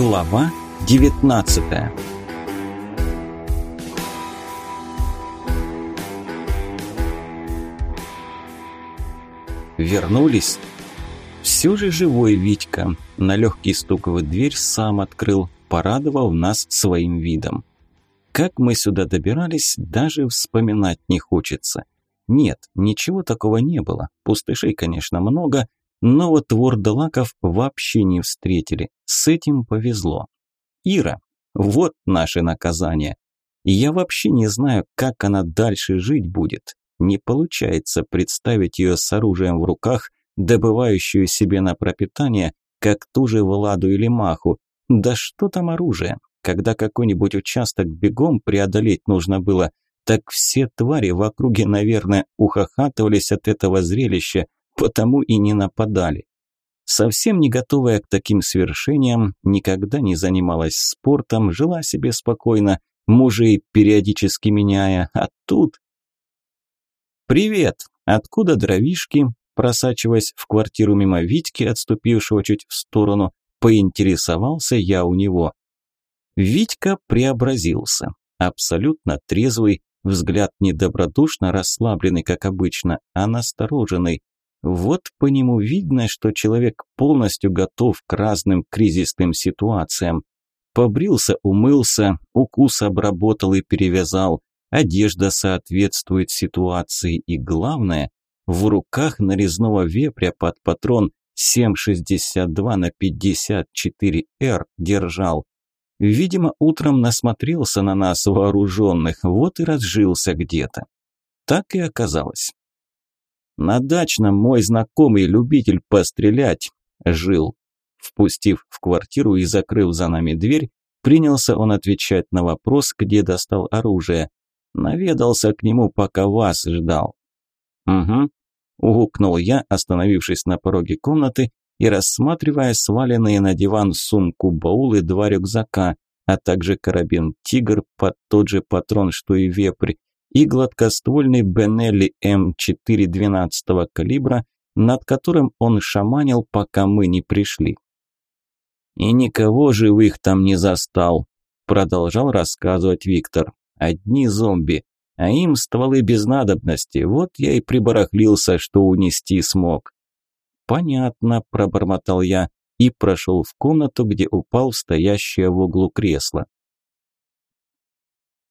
Глава 19 Вернулись. Все же живой Витька. На легкий стук в дверь сам открыл, порадовал нас своим видом. Как мы сюда добирались, даже вспоминать не хочется. Нет, ничего такого не было. Пустышей, конечно, много, но вот вордалаков вообще не встретили. С этим повезло. Ира, вот наше наказание. Я вообще не знаю, как она дальше жить будет. Не получается представить ее с оружием в руках, добывающую себе на пропитание, как ту же Владу или Маху. Да что там оружие? Когда какой-нибудь участок бегом преодолеть нужно было, так все твари в округе, наверное, ухахатывались от этого зрелища, потому и не нападали. Совсем не готовая к таким свершениям, никогда не занималась спортом, жила себе спокойно, мужей периодически меняя, а тут... «Привет! Откуда дровишки?» Просачиваясь в квартиру мимо Витьки, отступившего чуть в сторону, поинтересовался я у него. Витька преобразился. Абсолютно трезвый, взгляд недобродушно расслабленный, как обычно, а настороженный. Вот по нему видно, что человек полностью готов к разным кризисным ситуациям. Побрился, умылся, укус обработал и перевязал, одежда соответствует ситуации и главное, в руках нарезного вепря под патрон 7,62 на 54Р держал. Видимо, утром насмотрелся на нас вооруженных, вот и разжился где-то. Так и оказалось. На дачном мой знакомый любитель пострелять жил. Впустив в квартиру и закрыв за нами дверь, принялся он отвечать на вопрос, где достал оружие. Наведался к нему, пока вас ждал. Угу. Угукнул я, остановившись на пороге комнаты и рассматривая сваленные на диван сумку баул и два рюкзака, а также карабин «Тигр» под тот же патрон, что и вепрь, и гладкоствольный Бенелли М4 12 калибра, над которым он шаманил, пока мы не пришли. «И никого живых там не застал», – продолжал рассказывать Виктор. «Одни зомби, а им стволы без надобности, вот я и прибарахлился, что унести смог». «Понятно», – пробормотал я и прошел в комнату, где упал в стоящее в углу кресло.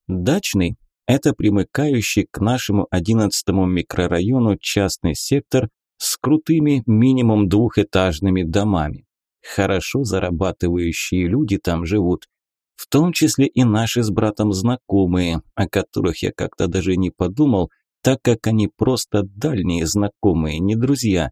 Дачный это примыкающий к нашему одиннадцатому микрорайону частный сектор с крутыми минимум двухэтажными домами. Хорошо зарабатывающие люди там живут, в том числе и наши с братом знакомые, о которых я как-то даже не подумал, так как они просто дальние знакомые, не друзья.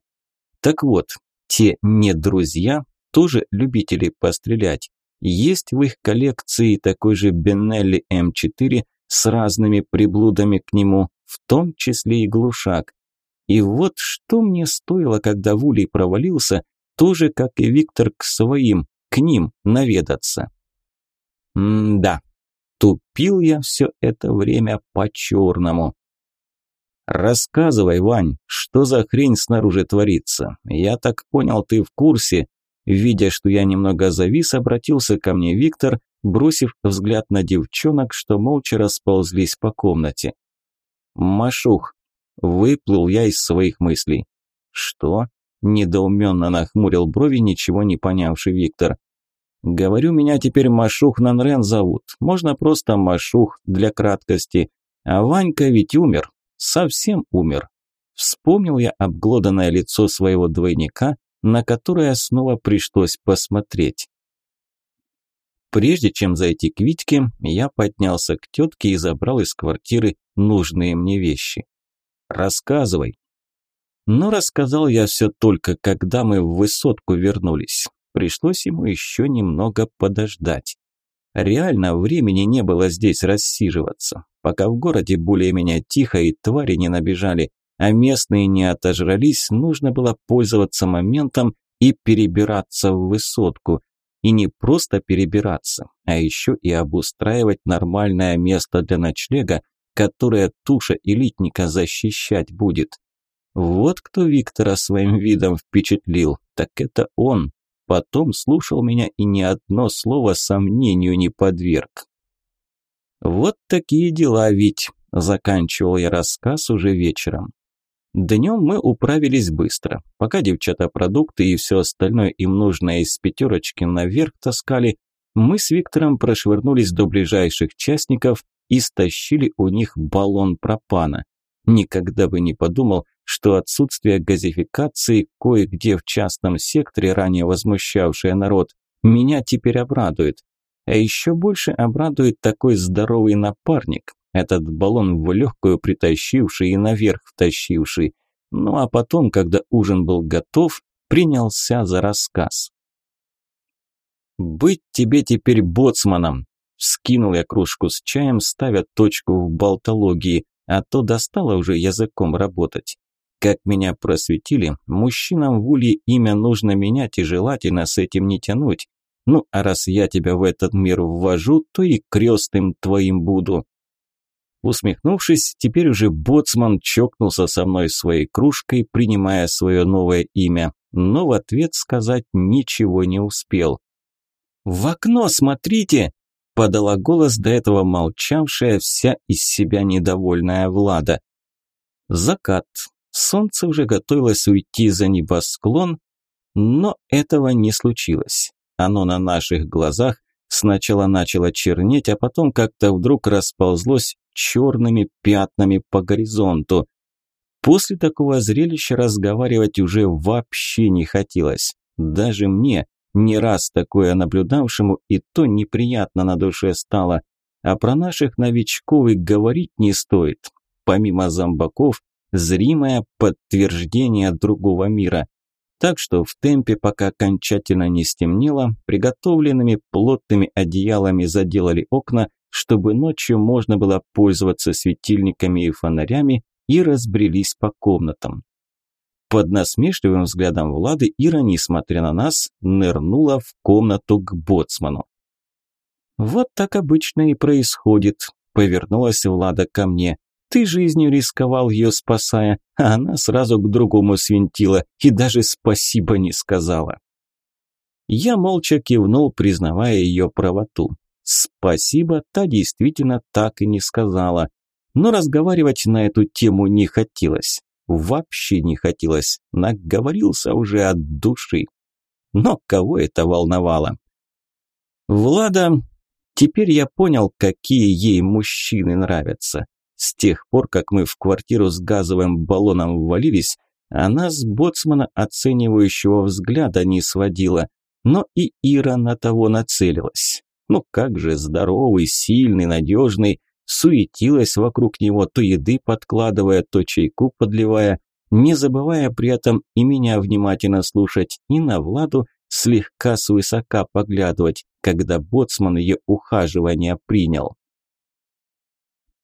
Так вот, те не друзья тоже любители пострелять. Есть в их коллекции такой же Беннелли М4 с разными приблудами к нему, в том числе и глушак. И вот что мне стоило, когда Вулей провалился, тоже, как и Виктор, к своим, к ним наведаться. М-да, тупил я все это время по-черному. «Рассказывай, Вань, что за хрень снаружи творится? Я так понял, ты в курсе?» Видя, что я немного завис, обратился ко мне Виктор, бросив взгляд на девчонок, что молча расползлись по комнате. «Машух!» – выплыл я из своих мыслей. «Что?» – недоуменно нахмурил брови, ничего не понявший Виктор. «Говорю, меня теперь Машух Нанрен зовут. Можно просто Машух для краткости. А Ванька ведь умер. Совсем умер». Вспомнил я обглоданное лицо своего двойника, на которое снова пришлось посмотреть. Прежде чем зайти к Витьке, я поднялся к тетке и забрал из квартиры нужные мне вещи. «Рассказывай». Но рассказал я все только, когда мы в высотку вернулись. Пришлось ему еще немного подождать. Реально времени не было здесь рассиживаться. Пока в городе более-менее тихо и твари не набежали, а местные не отожрались, нужно было пользоваться моментом и перебираться в высотку. И не просто перебираться, а еще и обустраивать нормальное место для ночлега, которое туша элитника защищать будет. Вот кто Виктора своим видом впечатлил, так это он. потом слушал меня и ни одно слово сомнению не подверг. Вот такие дела ведь, заканчивал я рассказ уже вечером. Днем мы управились быстро. Пока девчата продукты и все остальное им нужное из пятерочки наверх таскали, мы с Виктором прошвырнулись до ближайших частников и стащили у них баллон пропана. Никогда бы не подумал, что отсутствие газификации кое-где в частном секторе, ранее возмущавшее народ, меня теперь обрадует. А еще больше обрадует такой здоровый напарник, этот баллон в легкую притащивший и наверх втащивший. Ну а потом, когда ужин был готов, принялся за рассказ. «Быть тебе теперь боцманом!» Скинул я кружку с чаем, ставя точку в болтологии, а то достало уже языком работать. Как меня просветили, мужчинам в улье имя нужно менять и желательно с этим не тянуть. Ну, а раз я тебя в этот мир ввожу, то и крестным твоим буду. Усмехнувшись, теперь уже боцман чокнулся со мной своей кружкой, принимая свое новое имя, но в ответ сказать ничего не успел. «В окно смотрите!» – подала голос до этого молчавшая, вся из себя недовольная Влада. Закат. Солнце уже готовилось уйти за небосклон, но этого не случилось. Оно на наших глазах сначала начало чернеть, а потом как-то вдруг расползлось черными пятнами по горизонту. После такого зрелища разговаривать уже вообще не хотелось. Даже мне, не раз такое наблюдавшему, и то неприятно на душе стало. А про наших новичков и говорить не стоит. Помимо зомбаков, зримое подтверждение другого мира. Так что в темпе, пока окончательно не стемнело, приготовленными плотными одеялами заделали окна, чтобы ночью можно было пользоваться светильниками и фонарями, и разбрелись по комнатам. Под насмешливым взглядом Влады Ира, несмотря на нас, нырнула в комнату к боцману. «Вот так обычно и происходит», – повернулась Влада ко мне. «Ты жизнью рисковал ее спасая, а она сразу к другому свинтила и даже спасибо не сказала». Я молча кивнул, признавая ее правоту. Спасибо, та действительно так и не сказала. Но разговаривать на эту тему не хотелось. Вообще не хотелось, наговорился уже от души. Но кого это волновало? Влада... Теперь я понял, какие ей мужчины нравятся. С тех пор, как мы в квартиру с газовым баллоном ввалились, она с боцмана оценивающего взгляда не сводила, но и Ира на того нацелилась. Ну как же здоровый, сильный, надежный, суетилась вокруг него, то еды подкладывая, то чайку подливая, не забывая при этом и меня внимательно слушать, и на Владу слегка свысока поглядывать, когда боцман ее ухаживание принял.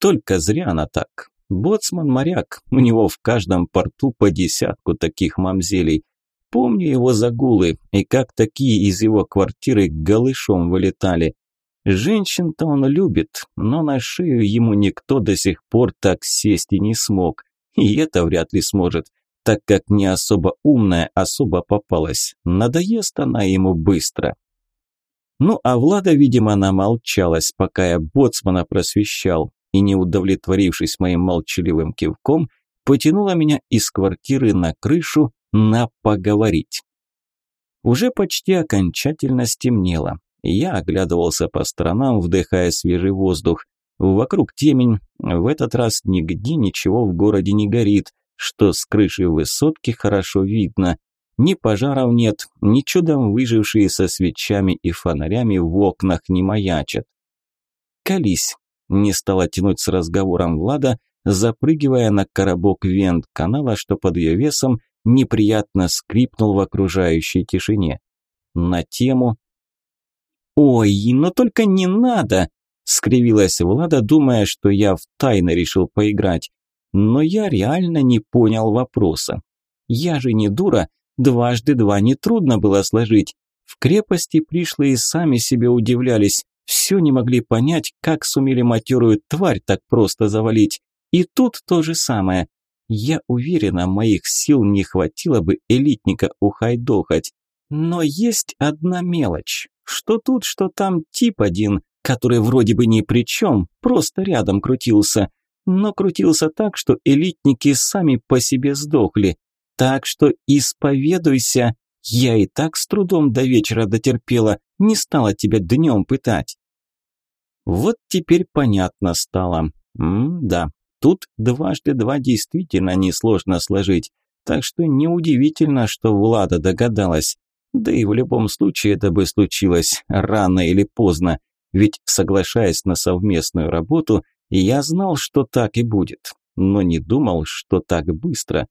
Только зря она так. Боцман моряк, у него в каждом порту по десятку таких мамзелей. Помню его загулы, и как такие из его квартиры голышом вылетали. Женщин-то он любит, но на шею ему никто до сих пор так сесть и не смог. И это вряд ли сможет, так как не особо умная особо попалась. Надоест она ему быстро. Ну, а Влада, видимо, намолчалась, пока я боцмана просвещал, и, не удовлетворившись моим молчаливым кивком, потянула меня из квартиры на крышу на поговорить. Уже почти окончательно стемнело. Я оглядывался по сторонам, вдыхая свежий воздух. Вокруг темень, в этот раз нигде ничего в городе не горит, что с крыши высотки хорошо видно. Ни пожаров нет, ни чудом выжившие со свечами и фонарями в окнах не маячат. «Колись!» – не стала тянуть с разговором Влада, запрыгивая на коробок вент канала, что под ее весом неприятно скрипнул в окружающей тишине. На тему «Ой, но только не надо!» – скривилась Влада, думая, что я в тайно решил поиграть. Но я реально не понял вопроса. Я же не дура, дважды два нетрудно было сложить. В крепости пришлые сами себе удивлялись, все не могли понять, как сумели матерую тварь так просто завалить. И тут то же самое. Я уверена, моих сил не хватило бы элитника ухайдохать. Но есть одна мелочь. Что тут, что там тип один, который вроде бы ни при чем, просто рядом крутился. Но крутился так, что элитники сами по себе сдохли. Так что исповедуйся. Я и так с трудом до вечера дотерпела, не стала тебя днем пытать. Вот теперь понятно стало. М-да, тут дважды два действительно несложно сложить. Так что неудивительно, что Влада догадалась. Да и в любом случае это бы случилось рано или поздно. Ведь, соглашаясь на совместную работу, я знал, что так и будет. Но не думал, что так быстро.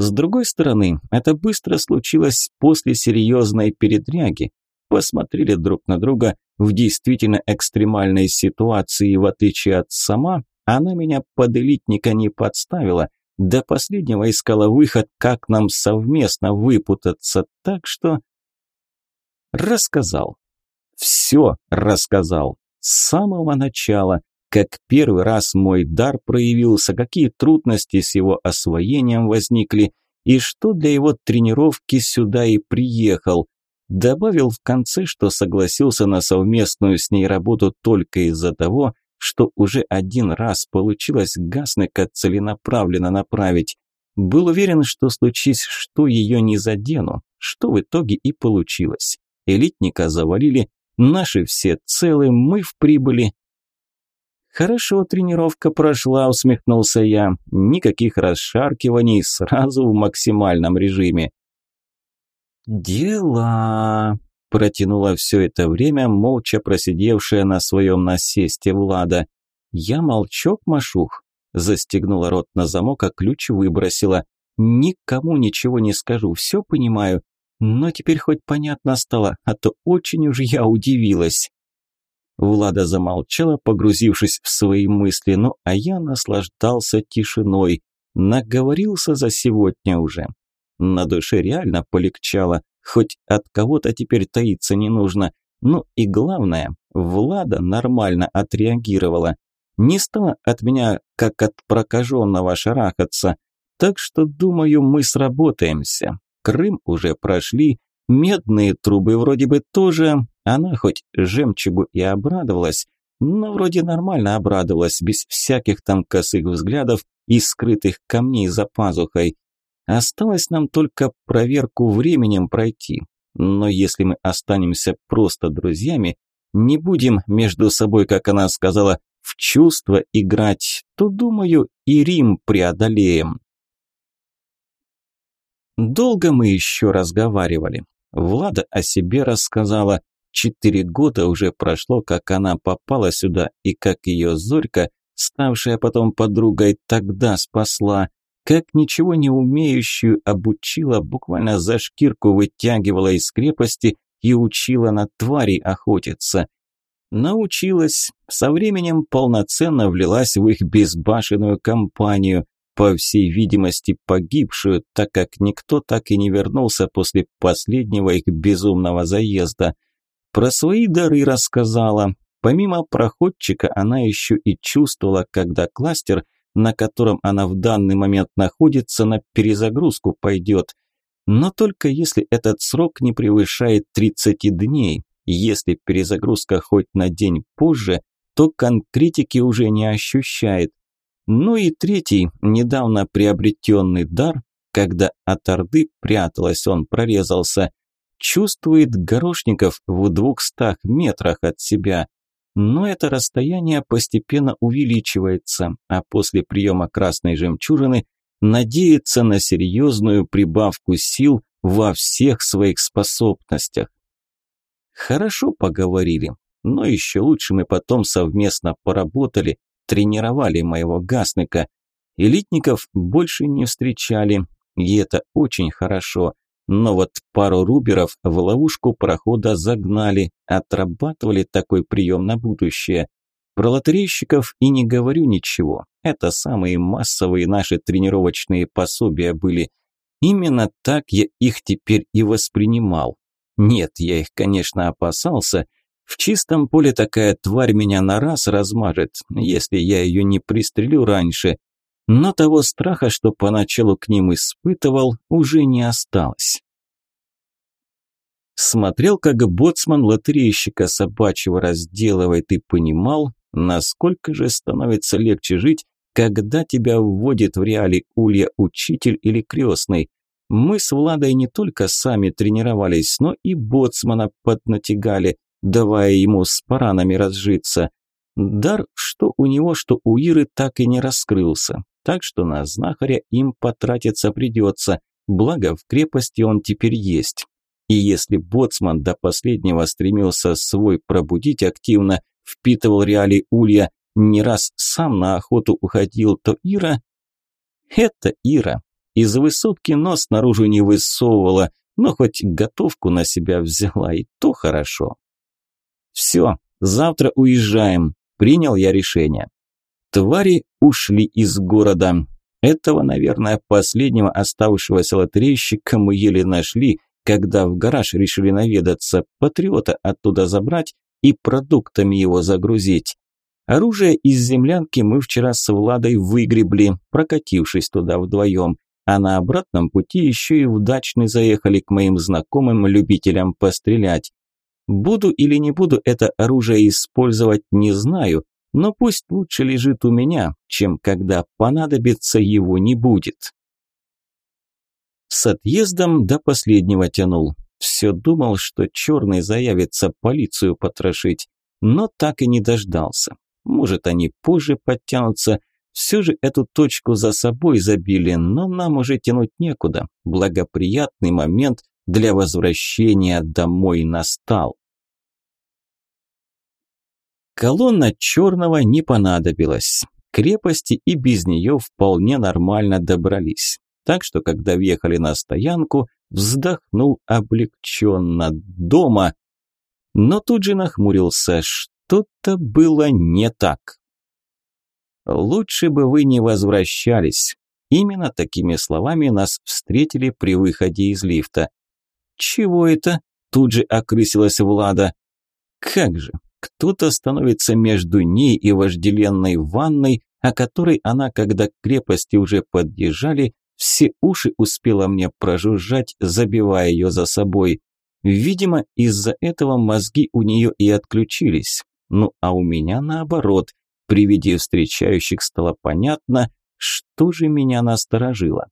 С другой стороны, это быстро случилось после серьезной передряги. Посмотрели друг на друга в действительно экстремальной ситуации, в отличие от сама, она меня под элитника не подставила, до последнего искала выход, как нам совместно выпутаться, так что... Рассказал. Все рассказал. С самого начала, как первый раз мой дар проявился, какие трудности с его освоением возникли и что для его тренировки сюда и приехал. Добавил в конце, что согласился на совместную с ней работу только из-за того, что уже один раз получилось Гаснека целенаправленно направить. Был уверен, что случись, что ее не задену, что в итоге и получилось. Элитника завалили, наши все целы, мы в прибыли, «Хорошо тренировка прошла», – усмехнулся я. «Никаких расшаркиваний, сразу в максимальном режиме». «Дела», – протянула все это время молча просидевшая на своем насесте Влада. «Я молчок, Машух», – застегнула рот на замок, а ключ выбросила. «Никому ничего не скажу, все понимаю. Но теперь хоть понятно стало, а то очень уж я удивилась». Влада замолчала, погрузившись в свои мысли, ну а я наслаждался тишиной. Наговорился за сегодня уже. На душе реально полегчало, хоть от кого-то теперь таиться не нужно. Ну и главное, Влада нормально отреагировала. Не стала от меня, как от прокаженного, шарахаться. Так что, думаю, мы сработаемся. Крым уже прошли, медные трубы вроде бы тоже, она хоть жемчугу и обрадовалась, но вроде нормально обрадовалась, без всяких там косых взглядов и скрытых камней за пазухой. Осталось нам только проверку временем пройти. Но если мы останемся просто друзьями, не будем между собой, как она сказала, в чувства играть, то, думаю, и Рим преодолеем. Долго мы еще разговаривали. Влада о себе рассказала, Четыре года уже прошло, как она попала сюда, и как ее Зорька, ставшая потом подругой, тогда спасла, как ничего не умеющую обучила, буквально за шкирку вытягивала из крепости и учила на твари охотиться. Научилась, со временем полноценно влилась в их безбашенную компанию, по всей видимости погибшую, так как никто так и не вернулся после последнего их безумного заезда – про свои дары рассказала. Помимо проходчика, она еще и чувствовала, когда кластер, на котором она в данный момент находится, на перезагрузку пойдет. Но только если этот срок не превышает 30 дней. Если перезагрузка хоть на день позже, то конкретики уже не ощущает. Ну и третий, недавно приобретенный дар, когда от Орды пряталась, он прорезался чувствует горошников в двухстах метрах от себя. Но это расстояние постепенно увеличивается, а после приема красной жемчужины надеется на серьезную прибавку сил во всех своих способностях. Хорошо поговорили, но еще лучше мы потом совместно поработали, тренировали моего гасника. Элитников больше не встречали, и это очень хорошо. Но вот пару руберов в ловушку прохода загнали, отрабатывали такой прием на будущее. Про лотерейщиков и не говорю ничего. Это самые массовые наши тренировочные пособия были. Именно так я их теперь и воспринимал. Нет, я их, конечно, опасался. В чистом поле такая тварь меня на раз размажет, если я ее не пристрелю раньше но того страха, что поначалу к ним испытывал, уже не осталось. Смотрел, как боцман лотерейщика собачьего разделывает и понимал, насколько же становится легче жить, когда тебя вводит в реале улья учитель или крестный. Мы с Владой не только сами тренировались, но и боцмана поднатягали, давая ему с паранами разжиться. Дар, что у него, что у Иры, так и не раскрылся, так что на знахаря им потратиться придется, благо в крепости он теперь есть. И если боцман до последнего стремился свой пробудить активно, впитывал реалии улья, не раз сам на охоту уходил, то Ира... Это Ира. Из высотки нос наружу не высовывала, но хоть готовку на себя взяла, и то хорошо. Все, завтра уезжаем. Принял я решение. Твари ушли из города. Этого, наверное, последнего оставшегося лотерейщика мы еле нашли, когда в гараж решили наведаться, патриота оттуда забрать и продуктами его загрузить. Оружие из землянки мы вчера с Владой выгребли, прокатившись туда вдвоем, а на обратном пути еще и удачно заехали к моим знакомым любителям пострелять. Буду или не буду это оружие использовать, не знаю, но пусть лучше лежит у меня, чем когда понадобится его не будет. С отъездом до последнего тянул. Все думал, что черный заявится полицию потрошить, но так и не дождался. Может, они позже подтянутся. Все же эту точку за собой забили, но нам уже тянуть некуда. Благоприятный момент для возвращения домой настал. Колонна черного не понадобилась. Крепости и без нее вполне нормально добрались. Так что, когда въехали на стоянку, вздохнул облегченно дома, но тут же нахмурился, что-то было не так. «Лучше бы вы не возвращались». Именно такими словами нас встретили при выходе из лифта. «Чего это?» – тут же окрысилась Влада. «Как же, кто-то становится между ней и вожделенной ванной, о которой она, когда к крепости уже подъезжали, все уши успела мне прожужжать, забивая ее за собой. Видимо, из-за этого мозги у нее и отключились. Ну а у меня наоборот. При виде встречающих стало понятно, что же меня насторожило.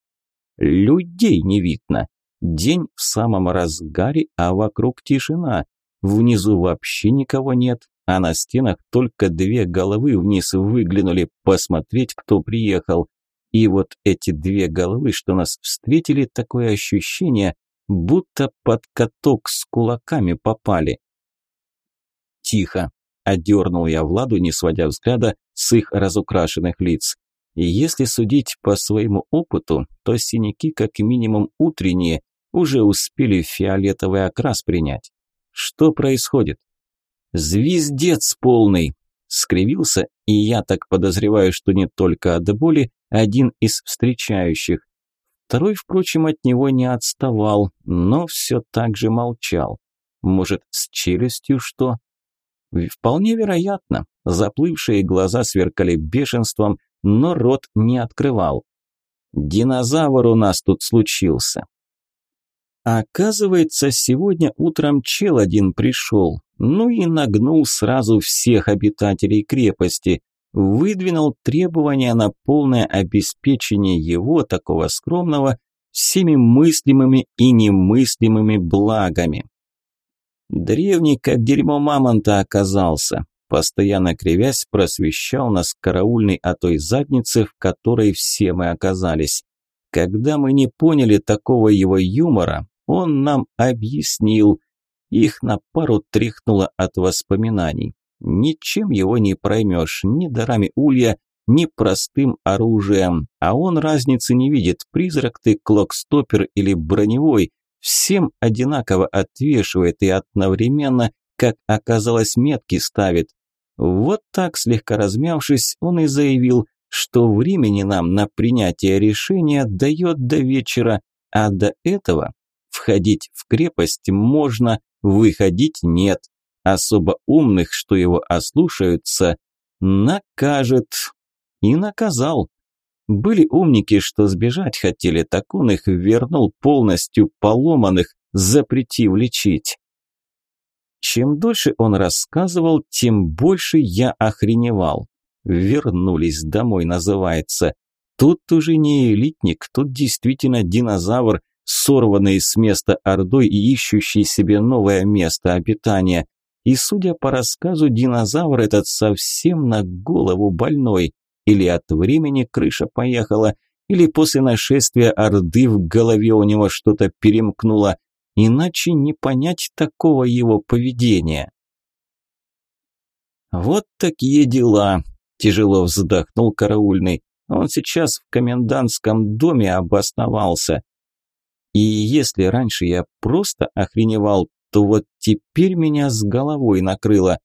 Людей не видно. День в самом разгаре, а вокруг тишина. Внизу вообще никого нет, а на стенах только две головы вниз выглянули посмотреть, кто приехал. И вот эти две головы, что нас встретили, такое ощущение, будто под каток с кулаками попали. Тихо, одернул я Владу, не сводя взгляда с их разукрашенных лиц. И если судить по своему опыту, то синяки, как минимум утренние, уже успели фиолетовый окрас принять. Что происходит? Звездец полный! Скривился, и я так подозреваю, что не только от боли, один из встречающих. Второй, впрочем, от него не отставал, но все так же молчал. Может, с челюстью что? Вполне вероятно. Заплывшие глаза сверкали бешенством, но рот не открывал. Динозавр у нас тут случился. А оказывается, сегодня утром чел один пришел, ну и нагнул сразу всех обитателей крепости, выдвинул требования на полное обеспечение его, такого скромного, всеми мыслимыми и немыслимыми благами. Древний, как дерьмо мамонта, оказался. Постоянно кривясь, просвещал нас караульный о той заднице, в которой все мы оказались. Когда мы не поняли такого его юмора, он нам объяснил. Их на пару тряхнуло от воспоминаний. Ничем его не проймешь, ни дарами улья, ни простым оружием. А он разницы не видит, призрак ты, клокстопер или броневой. Всем одинаково отвешивает и одновременно, как оказалось, метки ставит. Вот так, слегка размявшись, он и заявил, что времени нам на принятие решения дает до вечера, а до этого Входить в крепость можно, выходить нет. Особо умных, что его ослушаются, накажет. И наказал. Были умники, что сбежать хотели, так он их вернул полностью поломанных, запретив лечить. Чем дольше он рассказывал, тем больше я охреневал. Вернулись домой, называется. Тут уже не элитник, тут действительно динозавр, сорванный с места ордой и ищущий себе новое место обитания. И, судя по рассказу, динозавр этот совсем на голову больной. Или от времени крыша поехала, или после нашествия Орды в голове у него что-то перемкнуло. Иначе не понять такого его поведения. «Вот такие дела», – тяжело вздохнул караульный. «Он сейчас в комендантском доме обосновался. И если раньше я просто охреневал, то вот теперь меня с головой накрыло.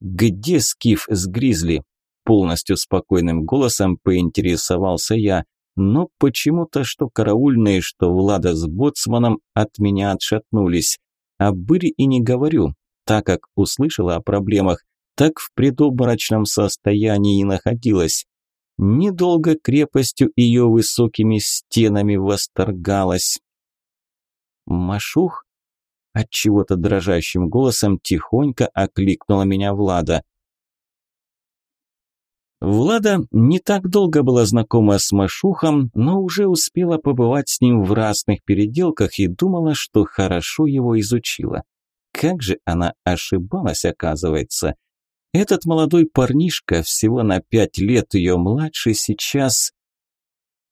«Где Скиф с Гризли?» Полностью спокойным голосом поинтересовался я, но почему-то что караульные, что Влада с боцманом от меня отшатнулись. О Быре и не говорю, так как услышала о проблемах, так в предобморочном состоянии и находилась. Недолго крепостью ее высокими стенами восторгалась. «Машух?» От чего-то дрожащим голосом тихонько окликнула меня Влада. Влада не так долго была знакома с Машухом, но уже успела побывать с ним в разных переделках и думала, что хорошо его изучила. Как же она ошибалась, оказывается. Этот молодой парнишка, всего на пять лет ее младше, сейчас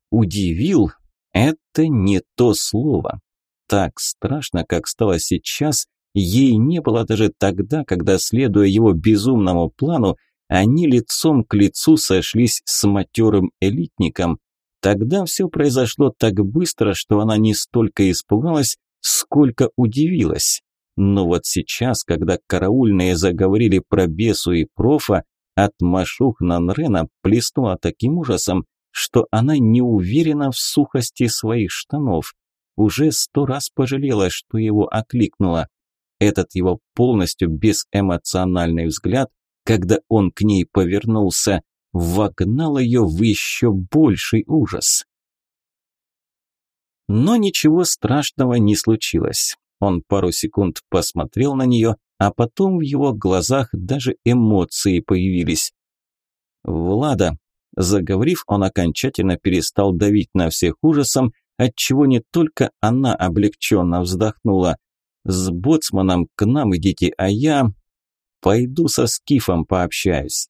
удивил. Это не то слово. Так страшно, как стало сейчас, ей не было даже тогда, когда, следуя его безумному плану, они лицом к лицу сошлись с матерым элитником. Тогда все произошло так быстро, что она не столько испугалась, сколько удивилась. Но вот сейчас, когда караульные заговорили про бесу и профа, от Машух Нанрена плеснула таким ужасом, что она не уверена в сухости своих штанов. Уже сто раз пожалела, что его окликнула. Этот его полностью безэмоциональный взгляд когда он к ней повернулся, вогнал ее в еще больший ужас. Но ничего страшного не случилось. Он пару секунд посмотрел на нее, а потом в его глазах даже эмоции появились. «Влада», заговорив, он окончательно перестал давить на всех ужасом, отчего не только она облегченно вздохнула. «С боцманом к нам идите, а я...» Пойду со Скифом пообщаюсь.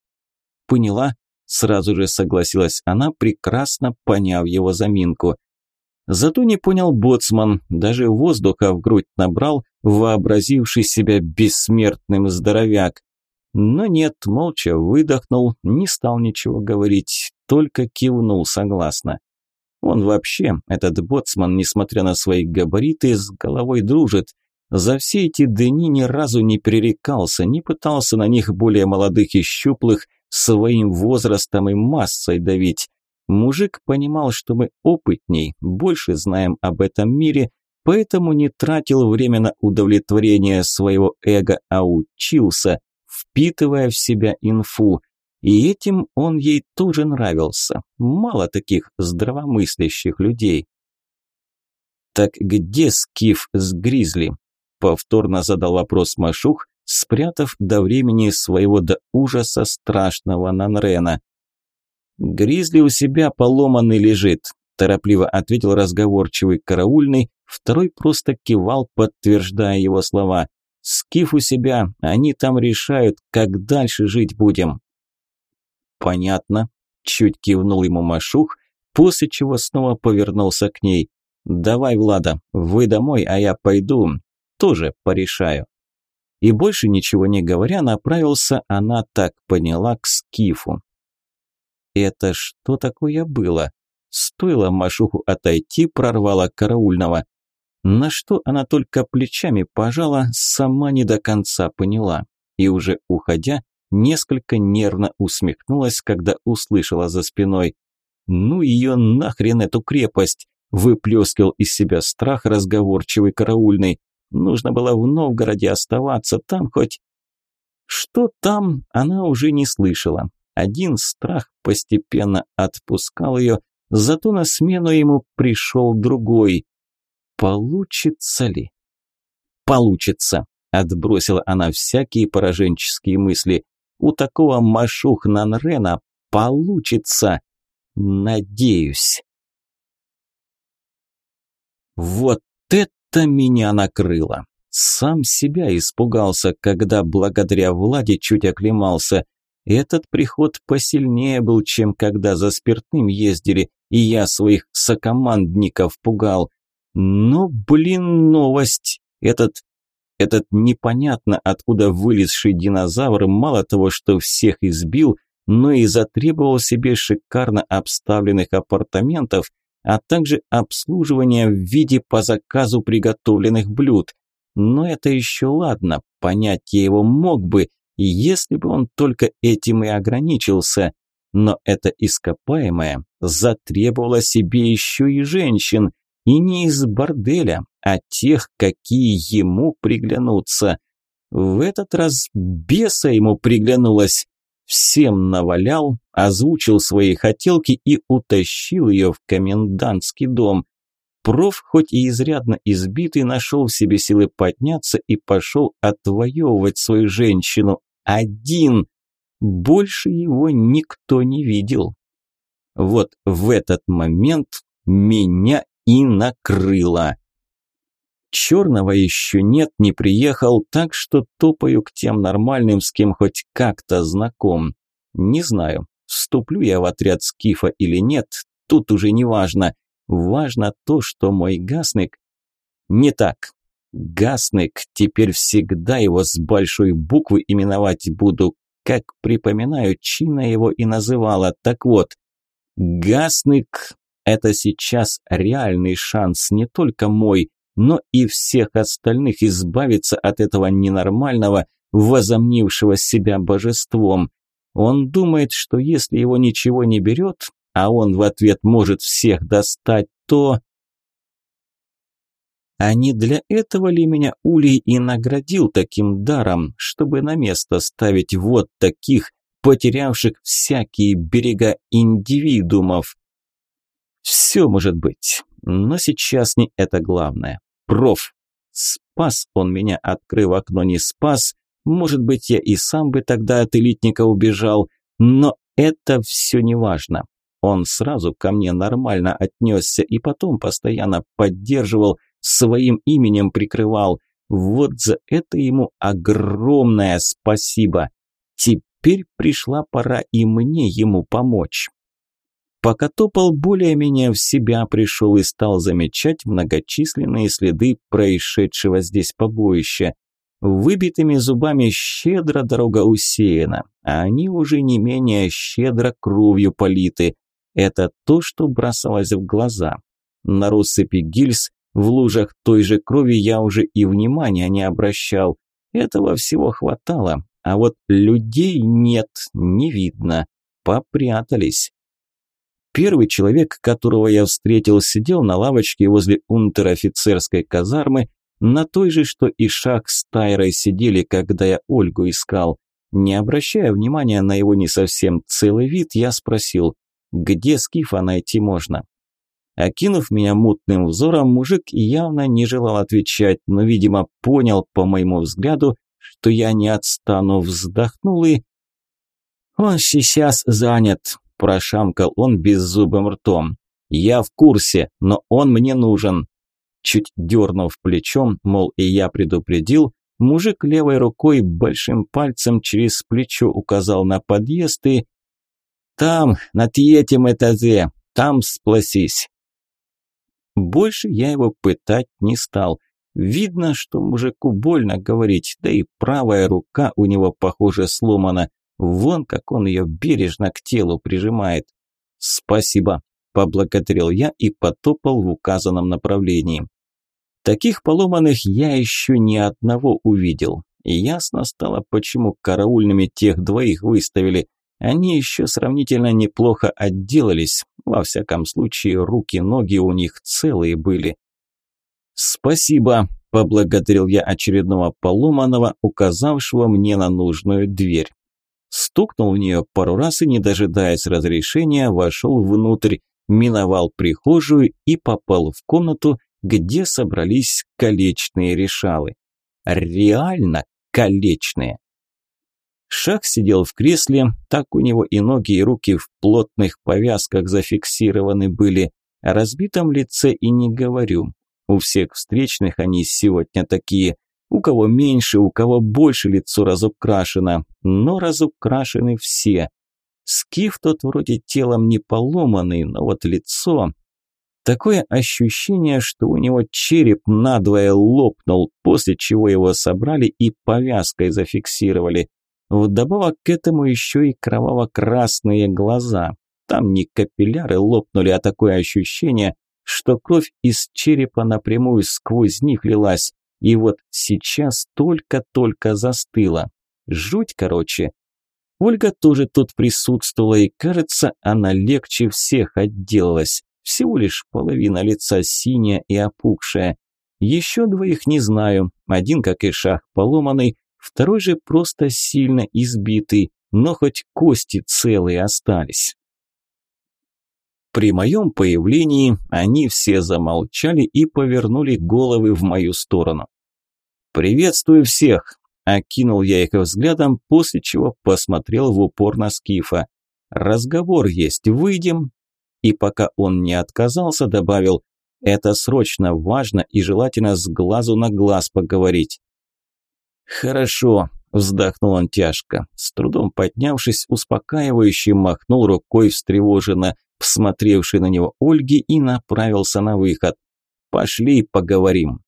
Поняла? Сразу же согласилась она, прекрасно поняв его заминку. Зато не понял боцман, даже воздуха в грудь набрал, вообразивший себя бессмертным здоровяк. Но нет, молча выдохнул, не стал ничего говорить, только кивнул согласно. Он вообще, этот боцман, несмотря на свои габариты, с головой дружит, за все эти дни ни разу не пререкался, не пытался на них более молодых и щуплых своим возрастом и массой давить. Мужик понимал, что мы опытней, больше знаем об этом мире, поэтому не тратил время на удовлетворение своего эго, а учился, впитывая в себя инфу. И этим он ей тоже нравился. Мало таких здравомыслящих людей. Так где Скиф с Гризли? Повторно задал вопрос Машух, спрятав до времени своего до ужаса страшного Нанрена. «Гризли у себя поломанный лежит», – торопливо ответил разговорчивый караульный, второй просто кивал, подтверждая его слова. «Скиф у себя, они там решают, как дальше жить будем». «Понятно», – чуть кивнул ему Машух, после чего снова повернулся к ней. «Давай, Влада, вы домой, а я пойду тоже порешаю. И больше ничего не говоря, направился, она так поняла, к скифу. Это что такое было? Стоило Машуху отойти, прорвала караульного. На что она только плечами пожала, сама не до конца поняла. И уже уходя, несколько нервно усмехнулась, когда услышала за спиной. «Ну ее нахрен эту крепость!» выплескивал из себя страх разговорчивый караульный. Нужно было в Новгороде оставаться, там хоть... Что там, она уже не слышала. Один страх постепенно отпускал ее, зато на смену ему пришел другой. Получится ли? получится, отбросила она всякие пораженческие мысли. У такого машух Нанрена получится. Надеюсь. Вот это меня накрыло. Сам себя испугался, когда благодаря Владе чуть оклемался. Этот приход посильнее был, чем когда за спиртным ездили, и я своих сокомандников пугал. Но, блин, новость. Этот этот непонятно откуда вылезший динозавр мало того, что всех избил, но и затребовал себе шикарно обставленных апартаментов, а также обслуживания в виде по заказу приготовленных блюд. Но это еще ладно, понять я его мог бы, если бы он только этим и ограничился. Но это ископаемое затребовало себе еще и женщин, и не из борделя, а тех, какие ему приглянутся. В этот раз беса ему приглянулась. Всем навалял, озвучил свои хотелки и утащил ее в комендантский дом. Проф, хоть и изрядно избитый, нашел в себе силы подняться и пошел отвоевывать свою женщину. Один. Больше его никто не видел. Вот в этот момент меня и накрыло. Черного еще нет, не приехал, так что топаю к тем нормальным, с кем хоть как-то знаком. Не знаю, вступлю я в отряд Скифа или нет, тут уже не важно. Важно то, что мой гасник... Не так. Гасник, теперь всегда его с большой буквы именовать буду, как припоминаю, Чина его и называла. Так вот, Гасник – это сейчас реальный шанс не только мой, но и всех остальных избавиться от этого ненормального, возомнившего себя божеством. Он думает, что если его ничего не берет, а он в ответ может всех достать, то... А не для этого ли меня Улей и наградил таким даром, чтобы на место ставить вот таких, потерявших всякие берега индивидуумов? Все может быть, но сейчас не это главное. Проф. Спас он меня, открыв окно, не спас. Может быть, я и сам бы тогда от элитника убежал, но это все не важно. Он сразу ко мне нормально отнесся и потом постоянно поддерживал, своим именем прикрывал. Вот за это ему огромное спасибо. Теперь пришла пора и мне ему помочь. Пока топал, более-менее в себя пришел и стал замечать многочисленные следы происшедшего здесь побоища. Выбитыми зубами щедро дорога усеяна, а они уже не менее щедро кровью политы. Это то, что бросалось в глаза. На россыпи гильз в лужах той же крови я уже и внимания не обращал. Этого всего хватало, а вот людей нет, не видно. Попрятались. Первый человек, которого я встретил, сидел на лавочке возле унтер-офицерской казармы, на той же, что и Шах с Тайрой сидели, когда я Ольгу искал. Не обращая внимания на его не совсем целый вид, я спросил, где Скифа найти можно. Окинув меня мутным взором, мужик явно не желал отвечать, но, видимо, понял по моему взгляду, что я не отстану, вздохнул и... «Он сейчас занят», прошамкал он беззубым ртом. «Я в курсе, но он мне нужен». Чуть дернув плечом, мол, и я предупредил, мужик левой рукой большим пальцем через плечо указал на подъезд и... «Там, на третьем этаже, там сплосись». Больше я его пытать не стал. Видно, что мужику больно говорить, да и правая рука у него, похоже, сломана. Вон как он ее бережно к телу прижимает. Спасибо, поблагодарил я и потопал в указанном направлении. Таких поломанных я еще ни одного увидел. Ясно стало, почему караульными тех двоих выставили. Они еще сравнительно неплохо отделались. Во всяком случае, руки-ноги у них целые были. «Спасибо», – поблагодарил я очередного поломанного, указавшего мне на нужную дверь стукнул в нее пару раз и, не дожидаясь разрешения, вошел внутрь, миновал прихожую и попал в комнату, где собрались колечные решалы. Реально колечные. Шах сидел в кресле, так у него и ноги, и руки в плотных повязках зафиксированы были. О разбитом лице и не говорю. У всех встречных они сегодня такие. У кого меньше, у кого больше лицо разукрашено. Но разукрашены все. Скиф тот вроде телом не поломанный, но вот лицо... Такое ощущение, что у него череп надвое лопнул, после чего его собрали и повязкой зафиксировали. Вдобавок к этому еще и кроваво-красные глаза. Там не капилляры лопнули, а такое ощущение, что кровь из черепа напрямую сквозь них лилась. И вот сейчас только-только застыла. Жуть, короче. Ольга тоже тут присутствовала, и, кажется, она легче всех отделалась. Всего лишь половина лица синяя и опухшая. Еще двоих не знаю. Один, как и шах, поломанный, Второй же просто сильно избитый, но хоть кости целые остались. При моем появлении они все замолчали и повернули головы в мою сторону. «Приветствую всех!» – окинул я их взглядом, после чего посмотрел в упор на Скифа. «Разговор есть, выйдем?» И пока он не отказался, добавил «Это срочно важно и желательно с глазу на глаз поговорить». «Хорошо», – вздохнул он тяжко. С трудом поднявшись, успокаивающе махнул рукой встревоженно, всмотревший на него Ольги и направился на выход. «Пошли поговорим».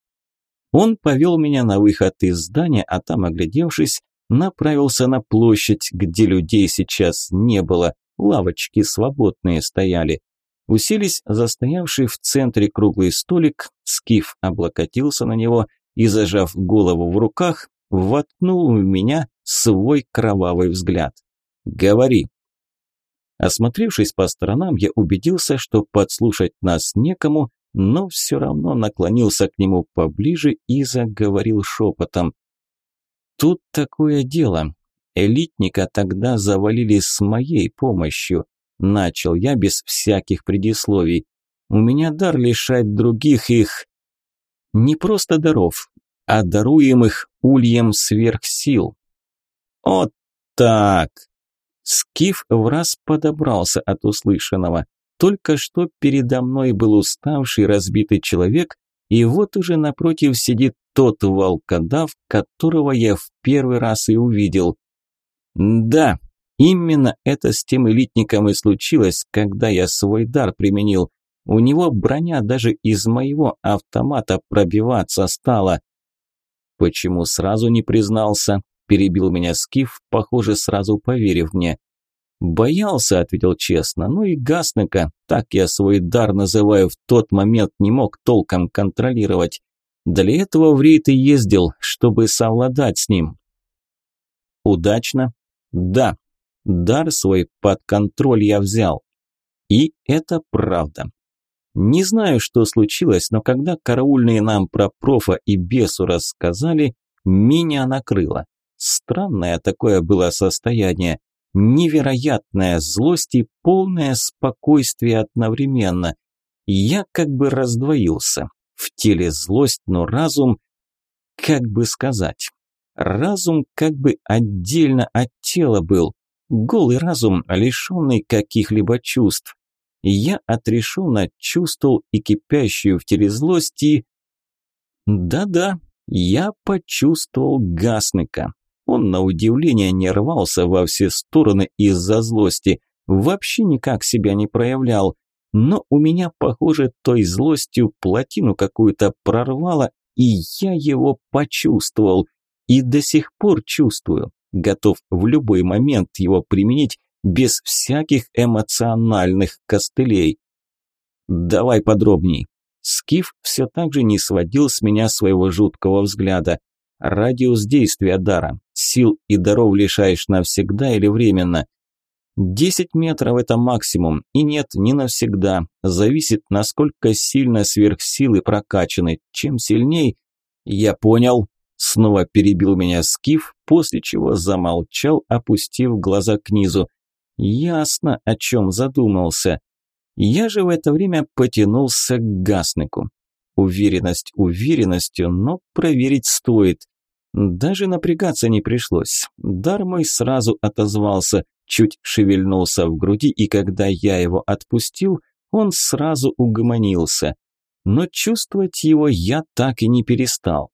Он повел меня на выход из здания, а там, оглядевшись, направился на площадь, где людей сейчас не было, лавочки свободные стояли. Уселись застоявший в центре круглый столик, Скиф облокотился на него и, зажав голову в руках, воткнул в меня свой кровавый взгляд. «Говори». Осмотревшись по сторонам, я убедился, что подслушать нас некому, но все равно наклонился к нему поближе и заговорил шепотом. «Тут такое дело. Элитника тогда завалили с моей помощью», – начал я без всяких предисловий. «У меня дар лишать других их...» «Не просто даров, а даруемых ульем сверхсил. Вот так! Скиф в раз подобрался от услышанного. Только что передо мной был уставший, разбитый человек, и вот уже напротив сидит тот волкодав, которого я в первый раз и увидел. Да, именно это с тем элитником и случилось, когда я свой дар применил. У него броня даже из моего автомата пробиваться стала. «Почему сразу не признался?» – перебил меня Скиф, похоже, сразу поверив мне. «Боялся», – ответил честно, – «ну и Гаснека, так я свой дар называю, в тот момент не мог толком контролировать. Для этого в рейд и ездил, чтобы совладать с ним». «Удачно?» «Да, дар свой под контроль я взял». И это правда. Не знаю, что случилось, но когда караульные нам про профа и бесу рассказали, меня накрыло. Странное такое было состояние. Невероятная злость и полное спокойствие одновременно. Я как бы раздвоился. В теле злость, но разум... Как бы сказать? Разум как бы отдельно от тела был. Голый разум, лишенный каких-либо чувств я отрешенно чувствовал и кипящую в теле злость и... Да-да, я почувствовал Гасника. Он, на удивление, не рвался во все стороны из-за злости, вообще никак себя не проявлял. Но у меня, похоже, той злостью плотину какую-то прорвало, и я его почувствовал. И до сих пор чувствую. Готов в любой момент его применить, без всяких эмоциональных костылей. Давай подробней. Скиф все так же не сводил с меня своего жуткого взгляда. Радиус действия дара. Сил и даров лишаешь навсегда или временно. Десять метров – это максимум, и нет, не навсегда. Зависит, насколько сильно сверхсилы прокачаны. Чем сильней… Я понял. Снова перебил меня Скиф, после чего замолчал, опустив глаза к низу. Ясно, о чем задумался. Я же в это время потянулся к Гасныку. Уверенность уверенностью, но проверить стоит. Даже напрягаться не пришлось. Дар мой сразу отозвался, чуть шевельнулся в груди, и когда я его отпустил, он сразу угомонился. Но чувствовать его я так и не перестал.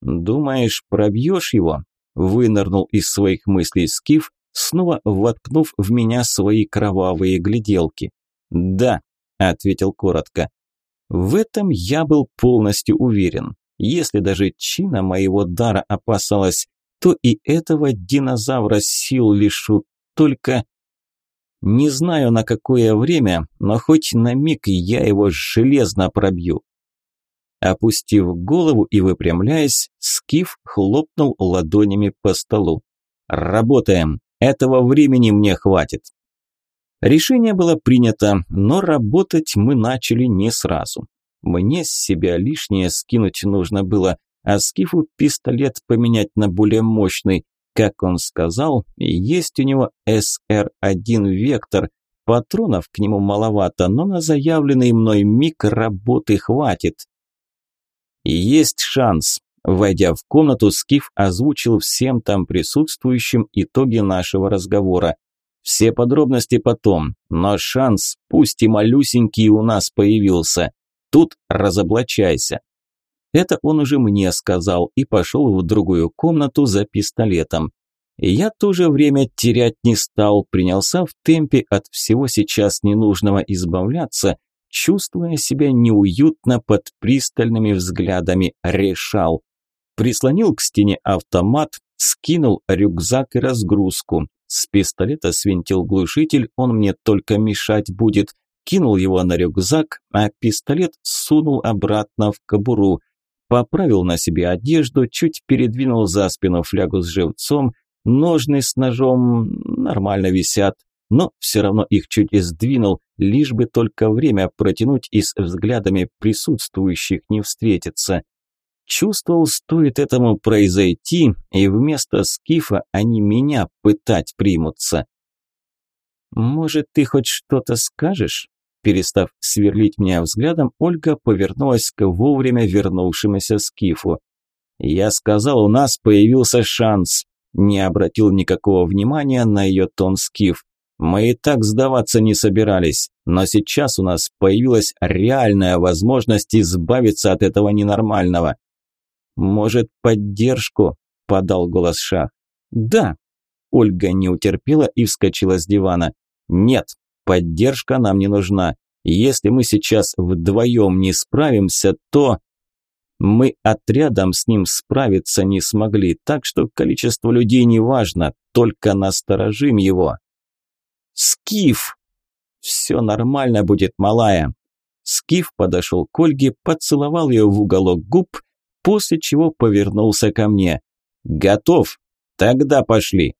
«Думаешь, пробьешь его?» – вынырнул из своих мыслей Скиф, снова воткнув в меня свои кровавые гляделки. «Да», – ответил коротко. В этом я был полностью уверен. Если даже чина моего дара опасалась, то и этого динозавра сил лишу. Только не знаю на какое время, но хоть на миг я его железно пробью. Опустив голову и выпрямляясь, Скиф хлопнул ладонями по столу. «Работаем! Этого времени мне хватит!» Решение было принято, но работать мы начали не сразу. Мне с себя лишнее скинуть нужно было, а Скифу пистолет поменять на более мощный. Как он сказал, есть у него СР-1 «Вектор». Патронов к нему маловато, но на заявленный мной миг работы хватит. Есть шанс. Войдя в комнату, Скиф озвучил всем там присутствующим итоги нашего разговора. Все подробности потом, но шанс, пусть и малюсенький, у нас появился. Тут разоблачайся. Это он уже мне сказал и пошел в другую комнату за пистолетом. Я тоже время терять не стал, принялся в темпе от всего сейчас ненужного избавляться, чувствуя себя неуютно под пристальными взглядами, решал. Прислонил к стене автомат, скинул рюкзак и разгрузку. С пистолета свинтил глушитель, он мне только мешать будет кинул его на рюкзак, а пистолет сунул обратно в кобуру. Поправил на себе одежду, чуть передвинул за спину флягу с живцом, ножны с ножом нормально висят, но все равно их чуть и сдвинул, лишь бы только время протянуть и с взглядами присутствующих не встретиться. Чувствовал, стоит этому произойти, и вместо скифа они меня пытать примутся. «Может, ты хоть что-то скажешь?» Перестав сверлить меня взглядом, Ольга повернулась к вовремя вернувшемуся скифу. «Я сказал, у нас появился шанс». Не обратил никакого внимания на ее тон скиф. «Мы и так сдаваться не собирались, но сейчас у нас появилась реальная возможность избавиться от этого ненормального». «Может, поддержку?» – подал голос Шах. «Да». Ольга не утерпела и вскочила с дивана. «Нет, Поддержка нам не нужна. Если мы сейчас вдвоем не справимся, то... Мы отрядом с ним справиться не смогли, так что количество людей не важно, только насторожим его. Скиф! Все нормально будет, малая. Скиф подошел к Ольге, поцеловал ее в уголок губ, после чего повернулся ко мне. Готов? Тогда пошли.